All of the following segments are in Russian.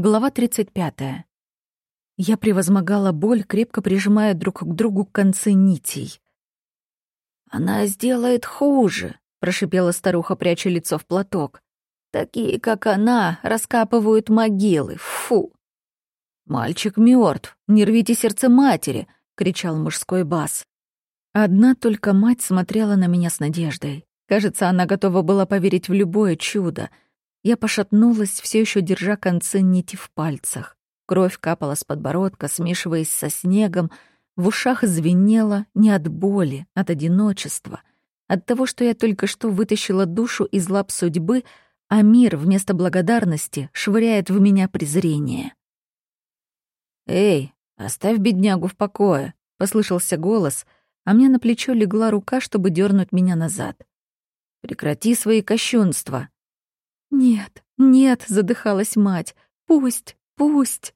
Глава 35. Я превозмогала боль, крепко прижимая друг к другу концы нитей. «Она сделает хуже», — прошипела старуха, пряча лицо в платок. «Такие, как она, раскапывают могилы. Фу!» «Мальчик мертв, не рвите сердце матери!» — кричал мужской бас. Одна только мать смотрела на меня с надеждой. Кажется, она готова была поверить в любое чудо — я пошатнулась, все еще держа концы нити в пальцах. Кровь капала с подбородка, смешиваясь со снегом. В ушах звенело не от боли, от одиночества. От того, что я только что вытащила душу из лап судьбы, а мир вместо благодарности швыряет в меня презрение. «Эй, оставь беднягу в покое», — послышался голос, а мне на плечо легла рука, чтобы дернуть меня назад. «Прекрати свои кощунства», «Нет, нет», — задыхалась мать, — «пусть, пусть».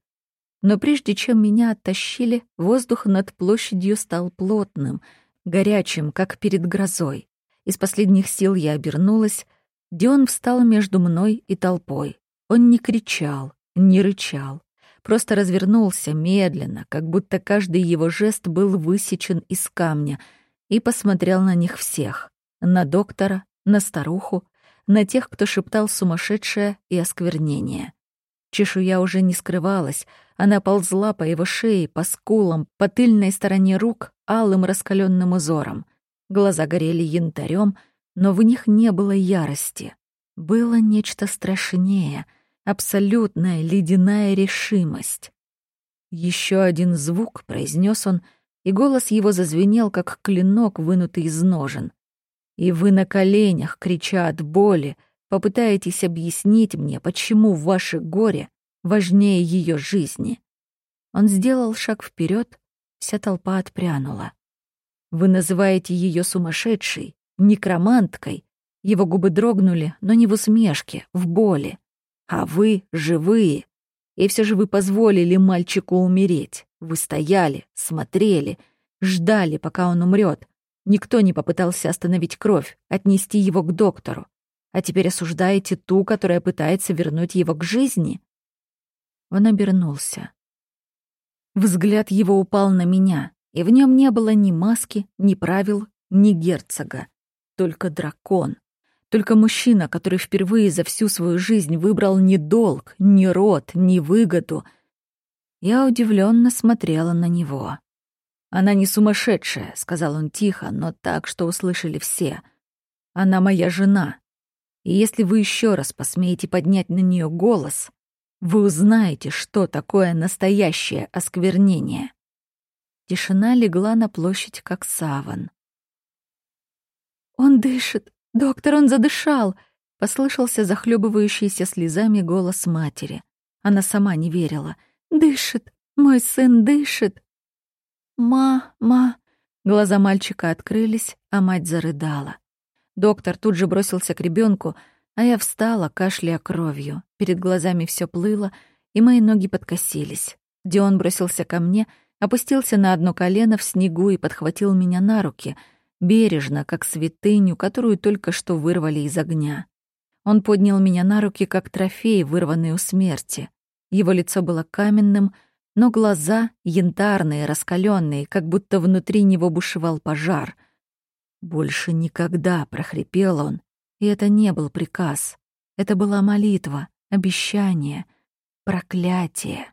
Но прежде чем меня оттащили, воздух над площадью стал плотным, горячим, как перед грозой. Из последних сил я обернулась. Дион встал между мной и толпой. Он не кричал, не рычал. Просто развернулся медленно, как будто каждый его жест был высечен из камня, и посмотрел на них всех. На доктора, на старуху, на тех, кто шептал сумасшедшее и осквернение. Чешуя уже не скрывалась, она ползла по его шее, по скулам, по тыльной стороне рук, алым раскаленным узором. Глаза горели янтарем, но в них не было ярости. Было нечто страшнее, абсолютная ледяная решимость. Еще один звук, произнес он, и голос его зазвенел, как клинок, вынутый из ножен. И вы на коленях, крича от боли, попытаетесь объяснить мне, почему ваше горе важнее ее жизни. Он сделал шаг вперед, вся толпа отпрянула. Вы называете ее сумасшедшей, некроманткой. Его губы дрогнули, но не в усмешке, в боли. А вы живые. И все же вы позволили мальчику умереть. Вы стояли, смотрели, ждали, пока он умрет, Никто не попытался остановить кровь, отнести его к доктору. А теперь осуждаете ту, которая пытается вернуть его к жизни?» Он обернулся. Взгляд его упал на меня, и в нем не было ни маски, ни правил, ни герцога. Только дракон. Только мужчина, который впервые за всю свою жизнь выбрал не долг, не род, не выгоду. Я удивленно смотрела на него. «Она не сумасшедшая», — сказал он тихо, но так, что услышали все. «Она моя жена. И если вы еще раз посмеете поднять на нее голос, вы узнаете, что такое настоящее осквернение». Тишина легла на площадь, как саван. «Он дышит! Доктор, он задышал!» — послышался захлебывающийся слезами голос матери. Она сама не верила. «Дышит! Мой сын дышит!» «Ма-ма!» Глаза мальчика открылись, а мать зарыдала. Доктор тут же бросился к ребенку, а я встала, кашляя кровью. Перед глазами все плыло, и мои ноги подкосились. Дион бросился ко мне, опустился на одно колено в снегу и подхватил меня на руки, бережно, как святыню, которую только что вырвали из огня. Он поднял меня на руки, как трофей, вырванный у смерти. Его лицо было каменным, но глаза янтарные, раскаленные, как будто внутри него бушевал пожар. «Больше никогда», — прохрипел он, и это не был приказ. Это была молитва, обещание, проклятие.